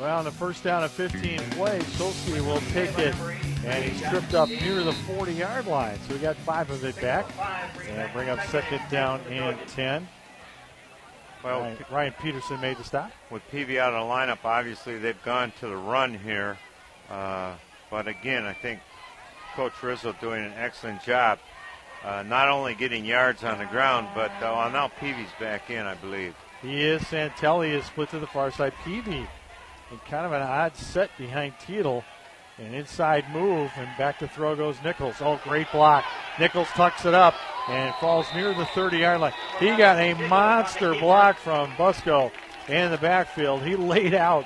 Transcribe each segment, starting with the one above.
Well, on the first down of 15 plays, Shulsky will take it, and he's tripped up near the 40 yard line. So we got five of it back, and bring up second down and 10. Well, Ryan, Ryan Peterson made the stop. With Peavy out of the lineup, obviously they've gone to the run here. Uh, but again, I think Coach Rizzo doing an excellent job, uh, not only getting yards on the ground, but uh, well, now Peavy's back in, I believe. He is. Santelli is split to the far side. Peavy in kind of an odd set behind Tietel. An inside move, and back to throw goes Nichols. Oh, great block. Nichols tucks it up and falls near the 30 yard line. He got a monster block from Busco in the backfield. He laid out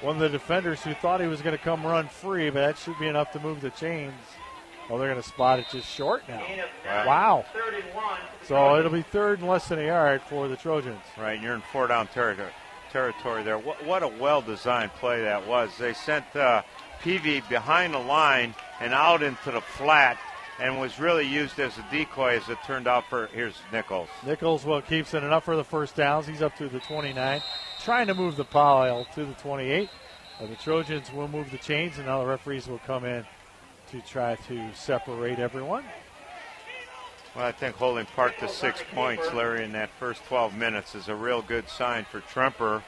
one of the defenders who thought he was going to come run free, but that should be enough to move the chains. Oh, they're going to spot it just short now. Wow. So it'll be third and less than a yard for the Trojans. Right, you're in four down territory territory there. What, what a well designed play that was. They sent uh, Peavy behind the line and out into the flat and was really used as a decoy as it turned out for here's Nichols. Nichols well keeps it enough for the first downs. He's up to the 29, trying to move the pile to the 28. Uh, the Trojans will move the chains, and now the referees will come in to try to separate everyone. Well, I think holding Park to six points, Larry, in that first 12 minutes is a real good sign for Tremper.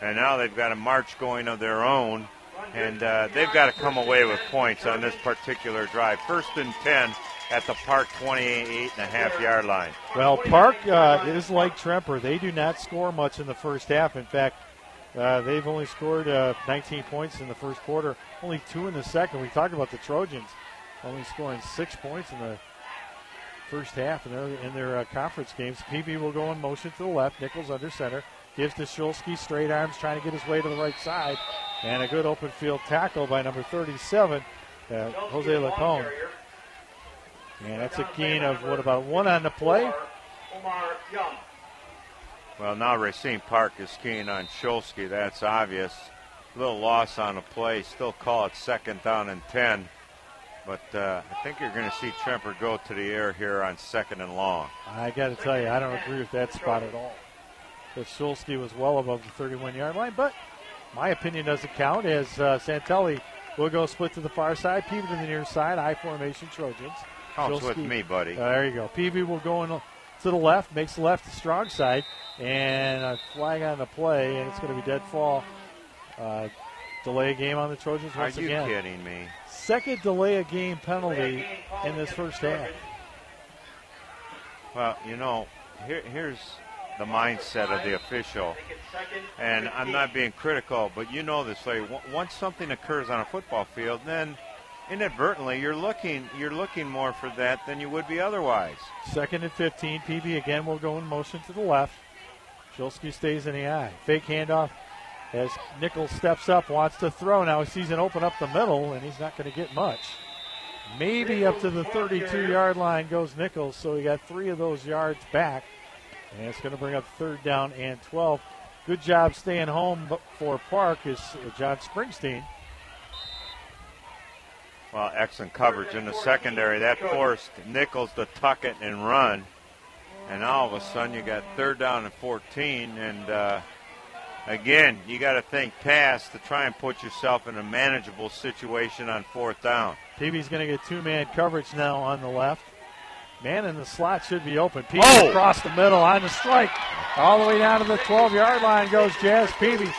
And now they've got a march going of their own, and uh, they've got to come away with points on this particular drive. First and 10 at the Park 28 and a half yard line. Well, Park uh, is like Tremper. They do not score much in the first half. In fact, uh, they've only scored uh, 19 points in the first quarter, only two in the second. We talked about the Trojans only scoring six points in the first half in their, in their uh, conference games. Peavy will go in motion to the left. Nichols under center. Gives to Shulsky straight arms, trying to get his way to the right side. And a good open field tackle by number 37, uh, Jose Lacone. And that's a gain of what about one on the play? Well, now Racine Park is keen on Shulsky. That's obvious. Little loss on the play. Still call it second down and 10. But uh, I think you're going to see Tremper go to the air here on second and long. I got to tell you, I don't agree with that spot at all. Because Shulsky was well above the 31 yard line, but my opinion doesn't count as uh, Santelli will go split to the far side, Peavy to the near side, I formation Trojans. Counts with me, buddy. Uh, there you go. Peavy will go in to the left, makes the left the strong side, and a flag on the play, and it's going to be dead fall. Uh, delay a game on the Trojans once again. Are you again. kidding me? second delay a game penalty in this first half. Well, you know, here, here's the mindset of the official, and I'm not being critical, but you know this, Larry. Once something occurs on a football field, then inadvertently you're looking you're looking more for that than you would be otherwise. Second and 15. Peavy again will go in motion to the left. Shulsky stays in the eye. Fake handoff as Nichols steps up, wants to throw. Now he sees an open up the middle, and he's not going to get much. Maybe up to the 32 yard line goes Nichols, so he got three of those yards back. And it's going to bring up third down and 12. Good job staying home for Park is John Springsteen. Well, excellent coverage in the secondary. That forced Nichols to tuck it and run. And all of a sudden, you got third down and 14, and uh, again, you got to think pass to try and put yourself in a manageable situation on fourth down. Peavy's going to get two man coverage now on the left. Man in the slot should be open. Peavy oh. across the middle on the strike. All the way down to the 12 yard line goes Jazz Peavy.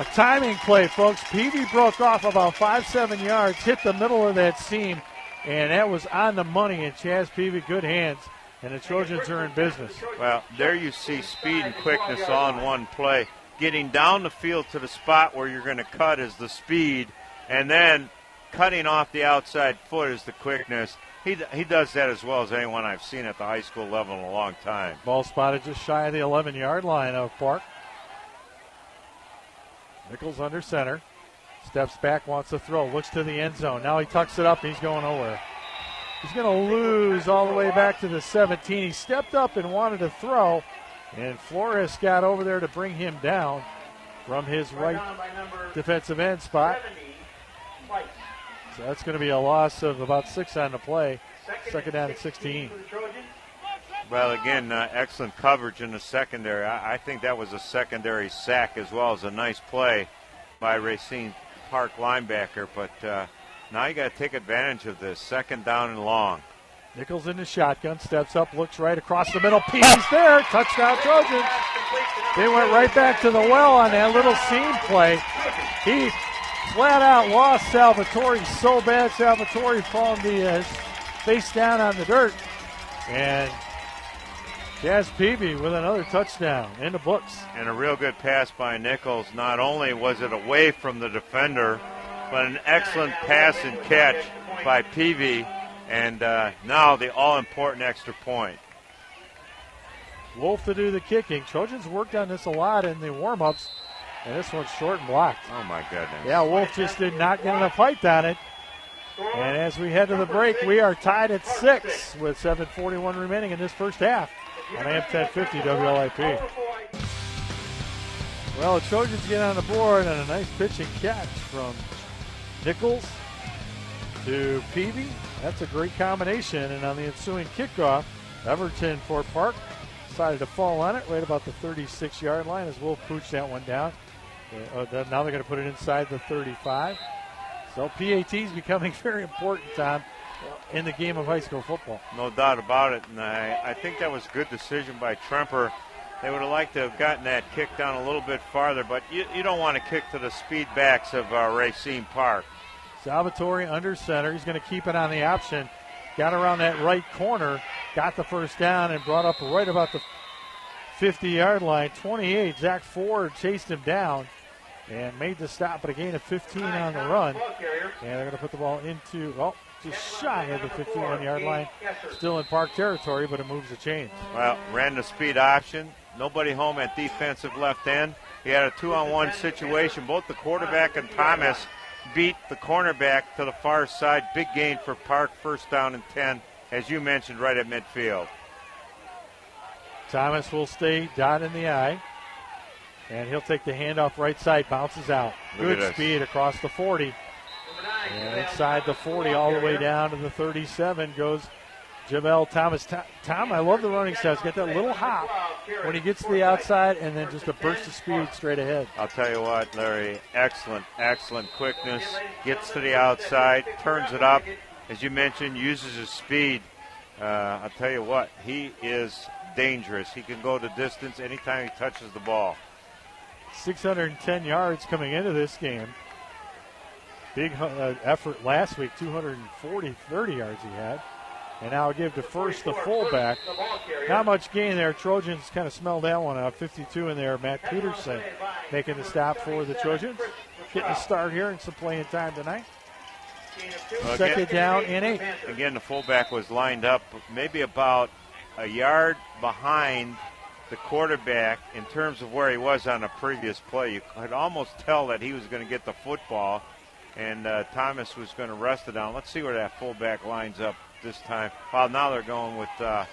A timing play, folks. Peavy broke off about five, seven yards, hit the middle of that seam, and that was on the money. And Jazz Peavy, good hands and the Trojans are in business. Well, there you see speed and quickness all in one play. Getting down the field to the spot where you're going to cut is the speed, and then cutting off the outside foot is the quickness. He, he does that as well as anyone I've seen at the high school level in a long time. Ball spotted just shy of the 11 yard line of Park. Nichols under center. Steps back, wants to throw, looks to the end zone. Now he tucks it up, he's going nowhere. He's going to lose all the way back to the 17. He stepped up and wanted to throw, and Flores got over there to bring him down from his right defensive end spot. So that's going to be a loss of about six on the play. Second down at 16. Well, again, uh, excellent coverage in the secondary. I, I, think that was a secondary sack as well as a nice play by Racine Park linebacker. But uh, now you got to take advantage of this. Second down and long. Nichols in the shotgun, steps up, looks right across the middle. Peavy's there. Touchdown Trojans. They went right back to the well on that little seam play. He flat out lost Salvatore so bad. Salvatore falling the uh, face down on the dirt. And Jazz Peavy with another touchdown in the books. And a real good pass by Nichols. Not only was it away from the defender, but an excellent pass and catch by Peavy. And uh, now the all important extra point. Wolf to do the kicking. Trojans worked on this a lot in the warm ups, and this one's short and blocked. Oh, my goodness. Yeah, Wolf just did not get enough height on it. And as we head to the break, we are tied at six with 7:41 remaining in this first half on AM 1050 WLIP. Well, the Trojans get on the board and a nice pitch and catch from Nichols to Peavy. That's a great combination. And on the ensuing kickoff, Everton for Park decided to fall on it right about the 36 yard line as Wolf pooched that one down. Uh, now they're going to put it inside the 35. So PAT is becoming very important, Tom, in the game of high school football. No doubt about it. And I, I think that was a good decision by Tremper. They would have liked to have gotten that kick down a little bit farther, but you, you don't want to kick to the speed backs of uh, Racine Park. Salvatore under center. He's going to keep it on the option. Got around that right corner, got the first down, and brought up right about the 50 yard line. 28. Zach Ford chased him down and made the stop, but again a gain of 15 on the run. And they're going to put the ball into, well, just shy of the 51 yard line. Still in park territory, but it moves the chains. Well, ran the speed option. Nobody home at defensive left end. He had a two on one situation. Both the quarterback and Thomas beat the cornerback to the far side. Big gain for Park, first down and 10, as you mentioned, right at midfield. Thomas will stay dot in the eye. And he'll take the handoff right side, bounces out. Look Good speed across the 40. And inside the 40, all the way down to the 37 goes Jamel Thomas. Tom, I love the running stats. Get that little hop when he gets to the outside and then just a burst of speed straight ahead. I'll tell you what, Larry, excellent, excellent quickness. Gets to the outside, turns it up. As you mentioned, uses his speed. Uh, I'll tell you what, he is dangerous. He can go the distance anytime he touches the ball. 610 yards coming into this game. Big uh, effort last week, 240, 30 yards he had. And now give to first the fullback. Not much gain there. Trojans kind of smelled that one out. 52 in there. Matt Peterson making the stop for the Trojans. Getting a start here and some playing time tonight. Second again, down in eight. Again, the fullback was lined up maybe about a yard behind the quarterback in terms of where he was on a previous play. You could almost tell that he was going to get the football, and uh, Thomas was going to rest it down. Let's see where that fullback lines up this time. Well, now they're going with uh,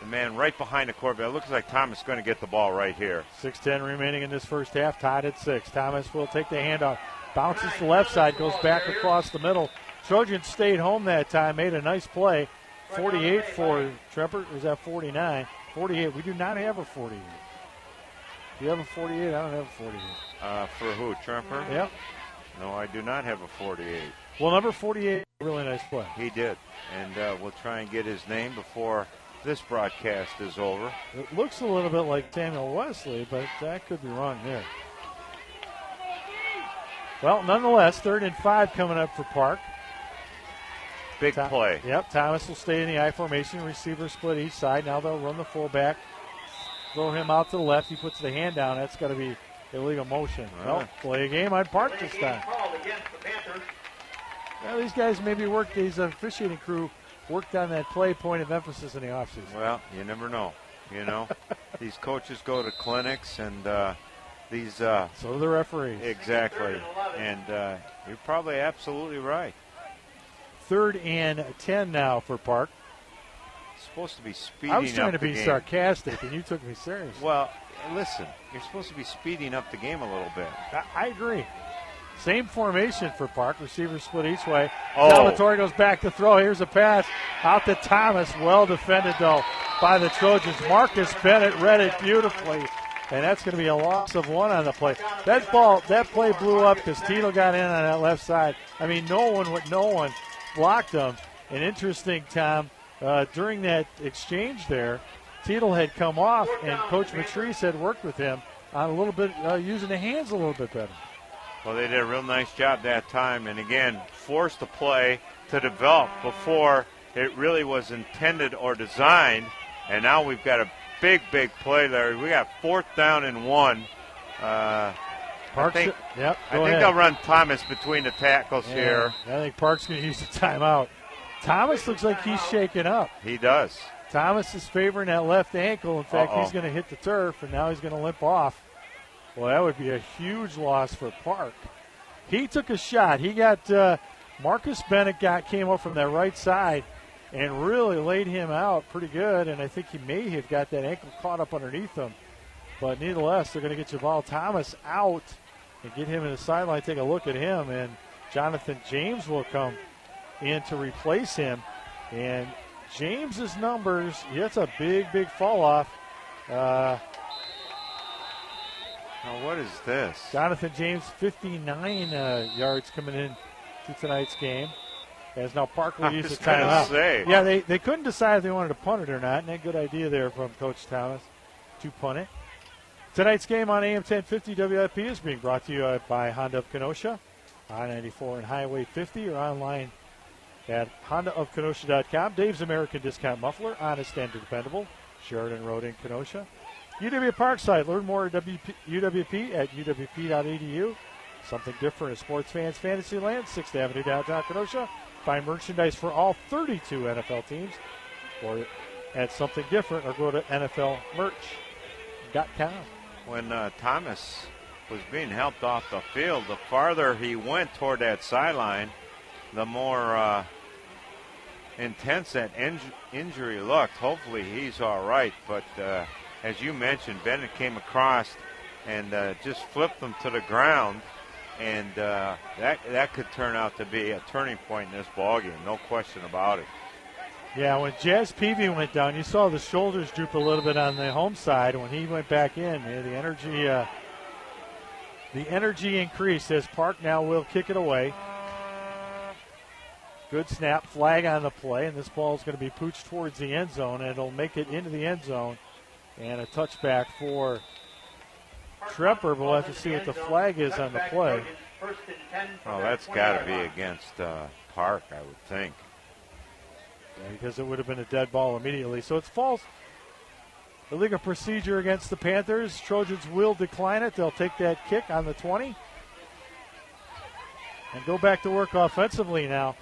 the man right behind the quarterback. It looks like Thomas is going to get the ball right here. 6-10 remaining in this first half, tied at six. Thomas will take the handoff, bounces to the left side, goes back across the middle. Trojans stayed home that time, made a nice play. 48 for Tremper. Was that 49? 48. We do not have a 48. Do you have a 48? I don't have a 48. Uh, for who? Tremper? Yep. No, I do not have a 48. Well, number 48, really nice play. He did. And uh, we'll try and get his name before this broadcast is over. It looks a little bit like Samuel Wesley, but that could be wrong there. Well, nonetheless, third and five coming up for Park. Big Tom- play. Yep, Thomas will stay in the I formation. Receiver split each side. Now they'll run the fullback. Throw him out to the left. He puts the hand down. That's got to be illegal motion. Well, play a game I'd Park this time. Well, these guys maybe worked, these officiating crew worked on that play point of emphasis in the offseason. Well, you never know. You know, these coaches go to clinics and uh, these. Uh, so do the referees. Exactly. And uh, you're probably absolutely right. Third and 10 now for Park. Supposed to be speeding I was trying to be game. sarcastic, and you took me seriously. Well, listen, you're supposed to be speeding up the game a little bit. I, I agree. Same formation for Park. Receivers split each way. Oh. Salvatore goes back to throw. Here's a pass out to Thomas. Well defended, though, by the Trojans. Marcus Bennett read it beautifully, and that's going to be a loss of one on the play. That ball, that play blew up because Tito got in on that left side. I mean, no one, no one blocked him. And interesting, Tom, uh, during that exchange there, Tito had come off, and Coach Matrice had worked with him on a little bit, uh, using the hands a little bit better. Well, they did a real nice job that time, and again, forced the play to develop before it really was intended or designed. And now we've got a big, big play there. We got fourth down and one. Uh, Parks, I think, yep, I think they'll run Thomas between the tackles yeah, here. I think Park's going to use the timeout. Thomas looks like he's shaking up. He does. Thomas is favoring that left ankle. In fact, Uh-oh. he's going to hit the turf, and now he's going to limp off. Well, that would be a huge loss for Park. He took a shot. He got uh, Marcus Bennett got came up from that right side and really laid him out pretty good. And I think he may have got that ankle caught up underneath him. But nevertheless, they're going to get Javal Thomas out and get him in the sideline. Take a look at him, and Jonathan James will come in to replace him. And James's numbers, that's a big, big fall off. Uh, now, what is this? Jonathan James, 59 uh, yards coming in to tonight's game. As now Park will I use the timeout. say. Yeah, they, they couldn't decide if they wanted to punt it or not, and a good idea there from Coach Thomas to punt it. Tonight's game on AM 1050 WLIP is being brought to you by Honda of Kenosha, I-94 and Highway 50, or online at HondaofKenosha.com. Dave's American Discount Muffler, honest and dependable. Sheridan Road in Kenosha. UW Parkside. Learn more at WP, UWP at uwp.edu. Something different as sports fans fantasy land. 6th Avenue downtown Kenosha. Find merchandise for all 32 NFL teams. Or at something different or go to NFLmerch.com. When uh, Thomas was being helped off the field, the farther he went toward that sideline, the more uh, intense that in- injury looked. Hopefully he's all right. But uh, as you mentioned, Bennett came across and uh, just flipped them to the ground. And uh, that that could turn out to be a turning point in this ballgame, no question about it. Yeah, when Jazz Peavy went down, you saw the shoulders droop a little bit on the home side. When he went back in, the energy, uh, the energy increased as Park now will kick it away. Good snap, flag on the play, and this ball is going to be pooched towards the end zone, and it'll make it into the end zone, and a touchback for Tremper. But we'll have to see what the flag is on the play. Oh, that's got to be against uh, Park, I would think. Yeah, because it would have been a dead ball immediately. So it's false. The legal procedure against the Panthers. Trojans will decline it. They'll take that kick on the 20 and go back to work offensively now.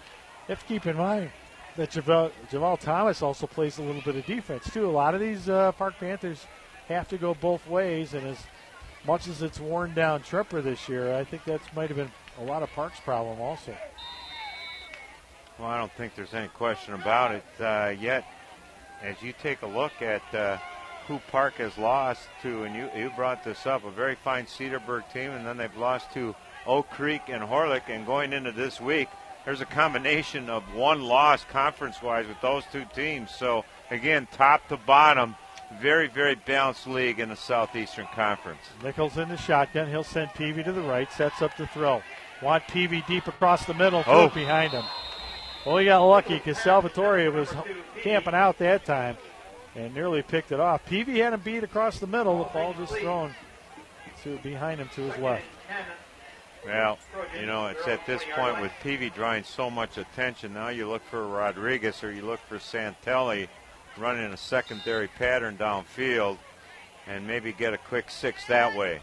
You have to keep in mind that Javal, Javal Thomas also plays a little bit of defense, too. A lot of these uh, Park Panthers have to go both ways, and as much as it's worn down Tremper this year, I think that might have been a lot of Park's problem also. Well, I don't think there's any question about it. Uh, yet, as you take a look at uh, who Park has lost to, and you, you brought this up, a very fine Cedarburg team, and then they've lost to Oak Creek and Horlick, and going into this week, there's a combination of one loss conference-wise with those two teams. So, again, top to bottom, very, very balanced league in the Southeastern Conference. Nichols in the shotgun. He'll send Peavy to the right. Sets up the throw. Want Peavy deep across the middle. Throw Oh. behind him. Well, he got lucky because Salvatore was camping out that time and nearly picked it off. Peavy had him beat across the middle. The ball just thrown to behind him to his left. Well, you know, it's at this point with Peavy drawing so much attention. Now you look for Rodriguez or you look for Santelli running a secondary pattern downfield and maybe get a quick six that way.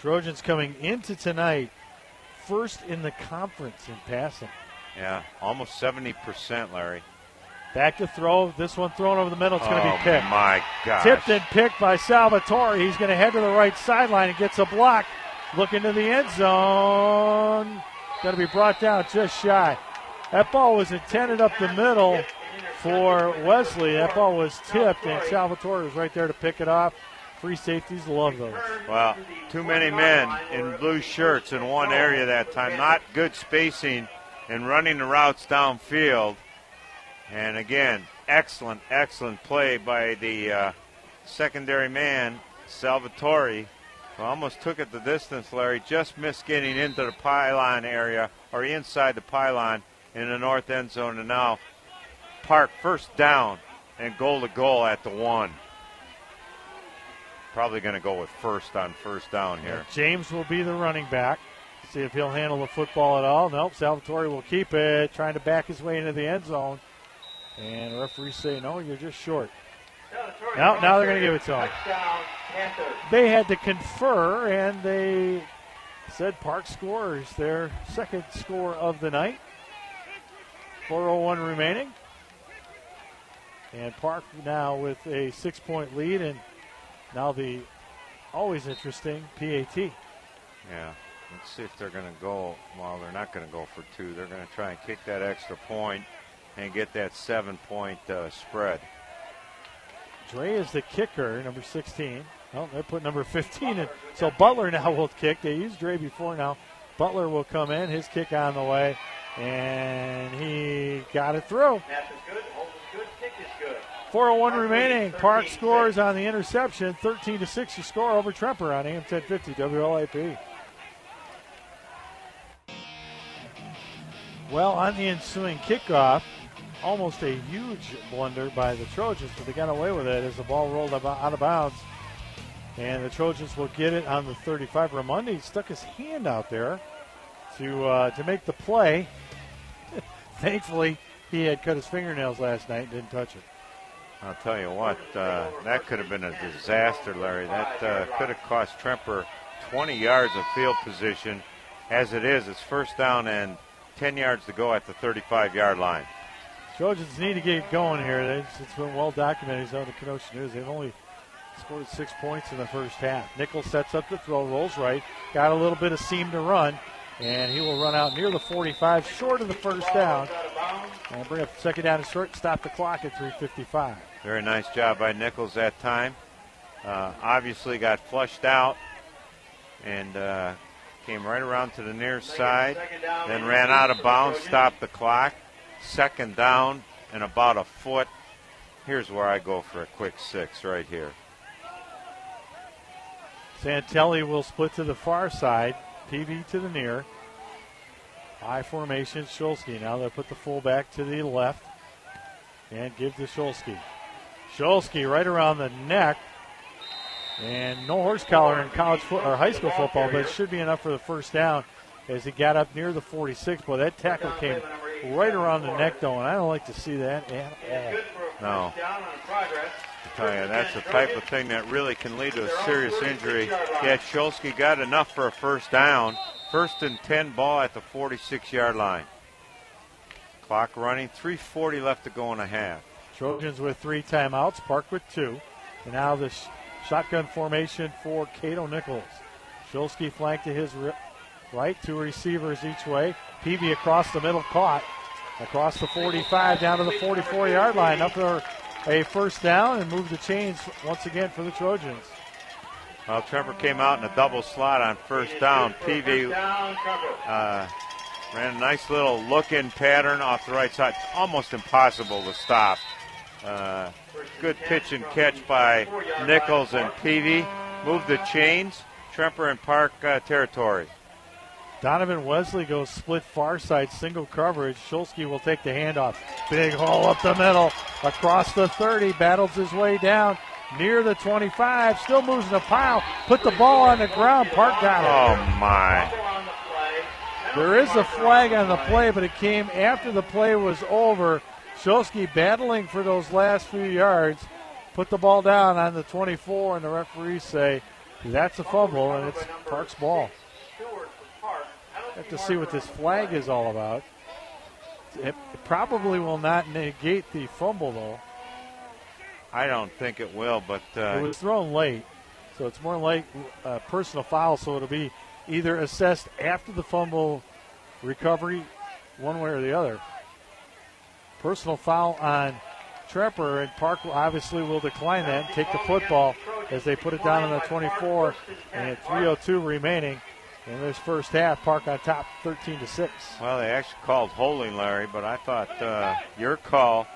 Trojans coming into tonight first in the conference in passing. Yeah, almost 70%, Larry. Back to throw. This one thrown over the middle. It's going to oh, be picked. my gosh. Tipped and picked by Salvatore. He's going to head to the right sideline and gets a block. Looking to the end zone. Going to be brought down just shy. That ball was intended up the middle for Wesley. That ball was tipped, and Salvatore was right there to pick it off. Free safeties love those. Well, too many men in blue shirts in one area that time. Not good spacing and running the routes downfield. And again, excellent, excellent play by the uh, secondary man, Salvatore. Who almost took it the distance, Larry. Just missed getting into the pylon area or inside the pylon in the north end zone. And now Park first down and goal to goal at the one. Probably going to go with first on first down here. James will be the running back. See if he'll handle the football at all. Nope, Salvatore will keep it, trying to back his way into the end zone. And referees say, no, you're just short. Now, now they're going to give it to him. They had to confer, and they said Park scores their second score of the night. 4.01 remaining. And Park now with a six point lead, and now the always interesting PAT. Yeah. Let's see if they're going to go. Well, they're not going to go for two. They're going to try and kick that extra point and get that seven point uh, spread. Dre is the kicker, number 16. Well, they put number 15 in. So Butler now will kick. They used Dre before now. Butler will come in. His kick on the way. And he got it through. 401 remaining. Park scores on the interception. 13 to 6 to score over Tremper on AM 1050 WLIP. Well, on the ensuing kickoff, almost a huge blunder by the Trojans, but they got away with it as the ball rolled out of bounds. And the Trojans will get it on the 35. Ramundi stuck his hand out there to uh, to make the play. Thankfully, he had cut his fingernails last night and didn't touch it. I'll tell you what, uh, that could have been a disaster, Larry. That uh, could have cost Tremper 20 yards of field position. As it is, it's first down and 10 yards to go at the 35 yard line. Trojans need to get going here. It's been well documented on the Kenosha News. They've only scored six points in the first half. Nichols sets up the throw, rolls right, got a little bit of seam to run, and he will run out near the 45, short of the first down, and bring up second down and short, stop the clock at 3:55. Very nice job by Nichols that time. Uh, obviously got flushed out and uh, came right around to the near side, then ran out of bounds, stopped the clock. Second down and about a foot. Here's where I go for a quick six right here. Santelli will split to the far side, Peavy to the near. I formation, Shulsky. Now they'll put the fullback to the left and give to Shulsky. Shulsky right around the neck. And no horse collar in college foot or high school football, but it should be enough for the first down as he got up near the 46. Boy, that tackle came right around the neck, though, and I don't like to see that at all. No. I tell you, that's the type of thing that really can lead to a serious injury. Yet Shulsky got enough for a first down. First and 10 ball at the 46 yard line. Clock running, 3.40 left to go in a half. Trojans with three timeouts, Park with two. And now this shotgun formation for Cato Nichols. Shulsky flanked to his right, two receivers each way. Peavy across the middle caught. Across the 45 down to the 44 yard line. Up for a first down and move the chains once again for the Trojans. Well, Tremper came out in a double slot on first down. Peavy uh, ran a nice little look in pattern off the right side. It's Almost impossible to stop. Uh, good pitch and catch by Nichols and Peavy. Move the chains. Tremper and Park uh, territory. Donovan Wesley goes split far side, single coverage. Shulsky will take the handoff. Big hole up the middle, across the 30, battles his way down near the 25, still moves in a pile, put the ball on the ground. Park got it. Oh, my. There is a flag on the play, but it came after the play was over. Shulsky battling for those last few yards, put the ball down on the 24, and the referees say that's a fumble, and it's Park's ball. Have to see what this flag is all about. It probably will not negate the fumble, though. I don't think it will, but uh, it was thrown late, so it's more like a personal foul. So it'll be either assessed after the fumble recovery, one way or the other. Personal foul on Tremper, and Park obviously will decline that and take the football as they put it down on the 24, and at 3:02 remaining in this first half. Park on top, 13 to six. Well, they actually called holding, Larry, but I thought uh, your call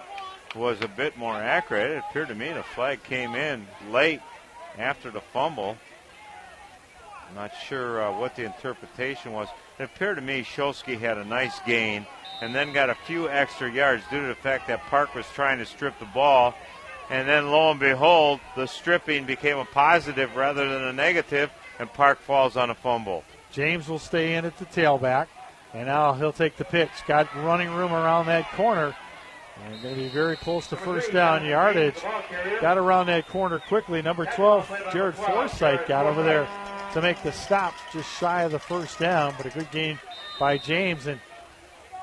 was a bit more accurate. It appeared to me the flag came in late after the fumble. I'm not sure uh, what the interpretation was. It appeared to me Shulsky had a nice gain and then got a few extra yards due to the fact that Park was trying to strip the ball. And then lo and behold, the stripping became a positive rather than a negative, and Park falls on a fumble. James will stay in at the tailback, and now he'll take the pitch. Got running room around that corner. And going to be very close to first down yardage. Got around that corner quickly. Number 12, Jared Forsythe, got over there to make the stop just shy of the first down, but a good game by James. And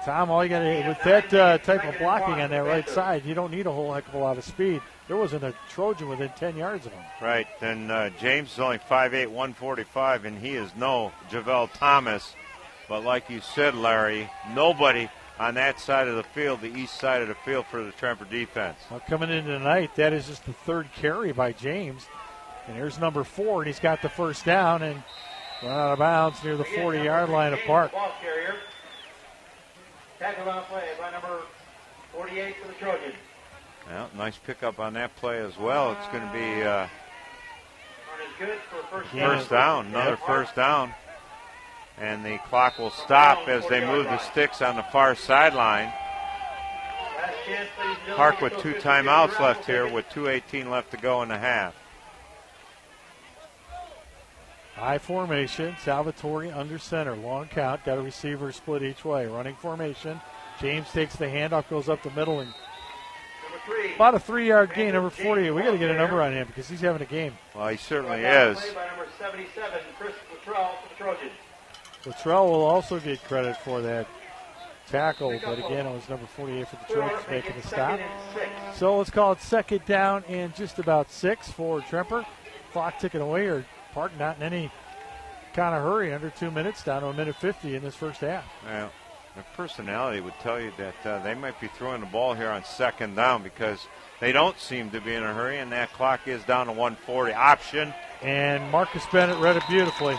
Tom, all you got to with that uh, type of blocking on that right side, you don't need a whole heck of a lot of speed. There wasn't a Trojan within 10 yards of him. Right, and uh, James is only 5'8", 145, and he is no Javel Thomas. But like you said, Larry, nobody on that side of the field, the east side of the field for the Tremper defense. Well, coming in tonight, that is just the third carry by James. And here's number four, and he's got the first down and run out of bounds near the 40 yard line of Park. Ball carrier. Tackled on play by number 48 for the Trojans. Nice pickup on that play as well. It's going to be uh, first down, another first down. And the clock will stop as they move the sticks on the far sideline. Park with two timeouts left here with 2.18 left to go in the half. I formation, Salvatore under center, long count, got a receiver split each way. Running formation, James takes the handoff, goes up the middle, and about a three yard gain, number 48. We got to get a number on him because he's having a game. Well, he certainly is. By number 77, Chris Luttrell will also get credit for that tackle, but again, it was number 48 for the Trojans making the stop. So let's call it second down and just about six for Tremper. Clock ticking away, or Park not in any kind of hurry, under two minutes, down to a minute 50 in this first half. Well, their personality would tell you that uh, they might be throwing the ball here on second down because they don't seem to be in a hurry, and that clock is down to 140. Option. And Marcus Bennett read it beautifully.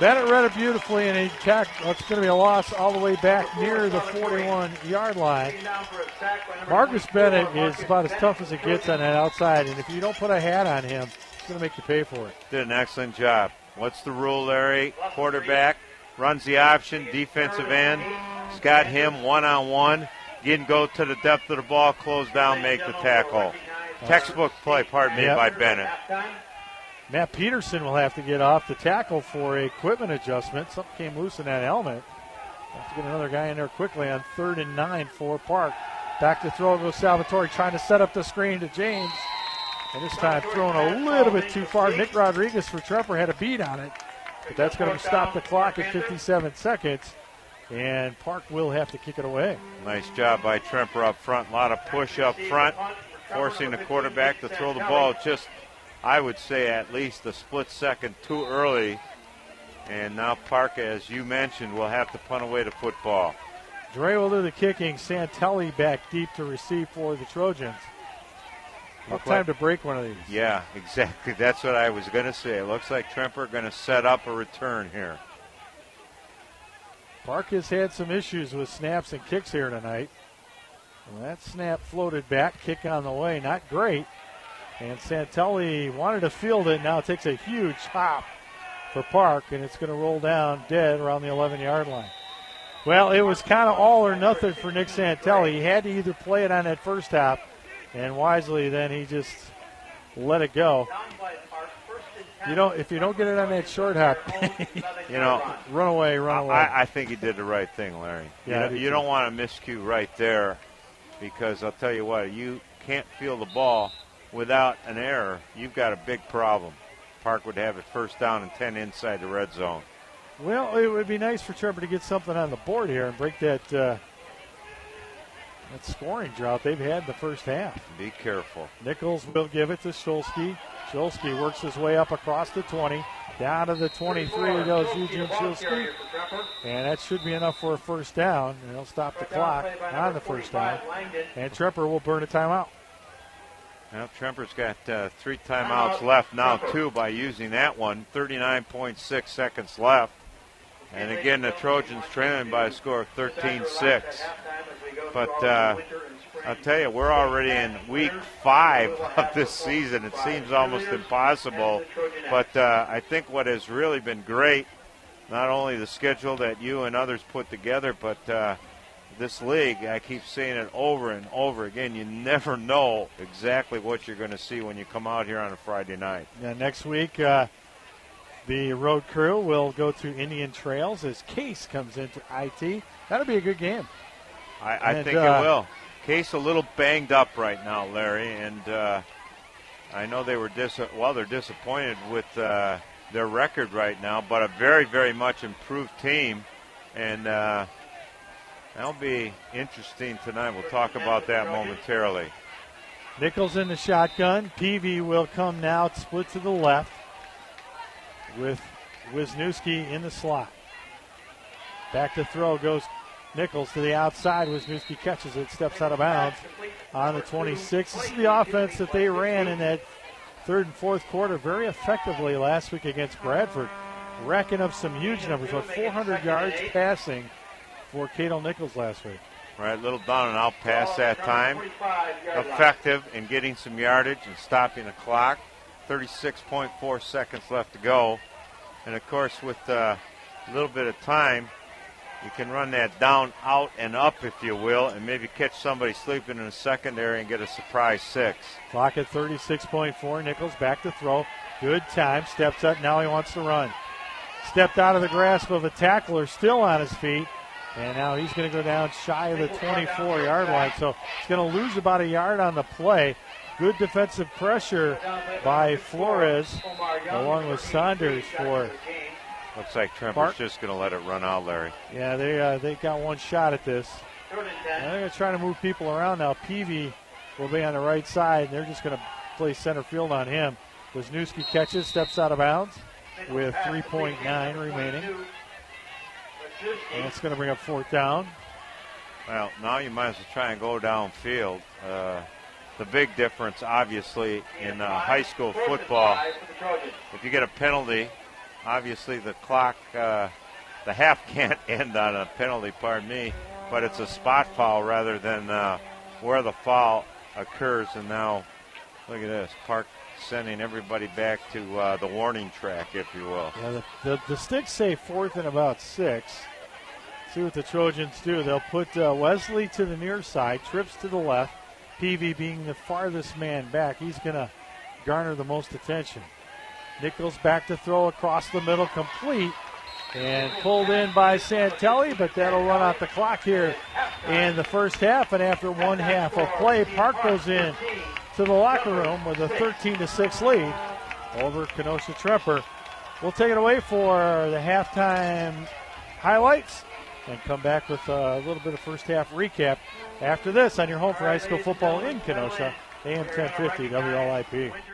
Bennett read it beautifully, and he tacked. It's going to be a loss all the way back near the 41 yard line. Marcus Bennett is about as tough as it gets on that outside, and if you don't put a hat on him, it's going to make you pay for it. Did an excellent job. What's the rule, Larry? Quarterback runs the option, defensive end. Got him one on one. Didn't go to the depth of the ball, close down, make the tackle. Textbook play, pardon me, yep. by Bennett. Matt Peterson will have to get off the tackle for a equipment adjustment. Something came loose in that helmet. Have to get another guy in there quickly on third and nine for Park. Back to throw goes Salvatore trying to set up the screen to James. And this time thrown a little bit too far. Nick Rodriguez for Tremper had a beat on it. But that's going to stop the clock at 57 seconds. And Park will have to kick it away. Nice job by Tremper up front. A lot of push up front, forcing the quarterback to throw the ball just, I would say, at least a split second too early. And now Park, as you mentioned, will have to punt away the football. Dre will do the kicking. Santelli back deep to receive for the Trojans. What time to break one of these. Yeah, exactly. That's what I was going to say. It looks like Tremper going to set up a return here. Park has had some issues with snaps and kicks here tonight. Well, that snap floated back, kick on the way, not great. And Santelli wanted to field it, now it takes a huge hop for Park, and it's going to roll down dead around the 11 yard line. Well, it was kind of all or nothing for Nick Santelli. He had to either play it on that first hop and wisely, then he just let it go. You don't if you don't get it on that short hop, you know, run away, run away. I, I, think he did the right thing, Larry. Yeah, you, you don't want to miscue right there, because I'll tell you what, you can't feel the ball without an error. You've got a big problem. Park would have it first down and ten inside the red zone. Well, it would be nice for Tremper to get something on the board here and break that. Uh, that scoring drought they've had the first half. Be careful. Nichols will give it to Shulsky. Shulsky works his way up across the 20. Down to the 23 goes Eugene Shulsky. And that should be enough for a first down. And he'll stop the clock on the first down. And Tremper will burn a timeout. Well, Tremper's got uh, three timeouts left now, too, by using that one. 39.6 seconds left. And again, the Trojans trailing by a score of 13 6. But uh, I'll tell you, we're already in week five of this season. It seems almost impossible, but uh, I think what has really been great, not only the schedule that you and others put together, but uh, this league, I keep seeing it over and over again. You never know exactly what you're going to see when you come out here on a Friday night. Yeah, next week, uh, the road crew will go to Indian Trails as Case comes into IT. That'll be a good game. I, I And, think uh, it will. Case a little banged up right now, Larry, and uh, I know they were dis- well. They're disappointed with uh, their record right now, but a very, very much improved team, and uh, that'll be interesting tonight. We'll talk about that momentarily. Nichols in the shotgun. Peavy will come now, split to the left with Wisniewski in the slot. Back to throw goes Nichols to the outside. Wisniewski catches it, steps out of bounds on the 26. This is the offense that they ran in that third and fourth quarter very effectively last week against Bradford, racking up some huge numbers, about 400 yards passing for Cato Nichols last week. Right, little down and out pass that time. Effective in getting some yardage and stopping the clock. 36.4 seconds left to go. And of course, with uh, a little bit of time, you can run that down, out, and up, if you will, and maybe catch somebody sleeping in the secondary and get a surprise six. Clock at 36.4. Nichols back to throw. Good time. Steps up. Now he wants to run. Stepped out of the grasp of a tackler, still on his feet. And now he's going to go down shy of the 24 yard line. So he's going to lose about a yard on the play. Good defensive pressure by Flores, along with Saunders for. Looks like Tremper's just going to let it run out, Larry. Yeah, they uh, they got one shot at this. And they're going to try to move people around now. Peavy will be on the right side, and they're just going to play center field on him. Wisniewski catches, steps out of bounds with 3.9 remaining. And it's going to bring up fourth down. Well, now you might as well try and go downfield. Uh, the big difference, obviously, in uh, high school football, if you get a penalty, obviously the clock, uh, the half can't end on a penalty, pardon me, but it's a spot foul rather than uh, where the foul occurs. And now, look at this, Park sending everybody back to uh, the warning track, if you will. Yeah, the, the, the sticks say fourth and about six. See what the Trojans do. They'll put uh, Wesley to the near side, trips to the left. Peavy being the farthest man back, he's going to garner the most attention. Nichols back to throw across the middle, complete, and pulled in by Santelli, but that'll run out the clock here in the first half. And after one half of play, Park goes in to the locker room with a 13 to 6 lead over Kenosha Tremper. We'll take it away for the halftime highlights and come back with a little bit of first half recap after this on your home for high school football in Kenosha, AM 1050 WLIP.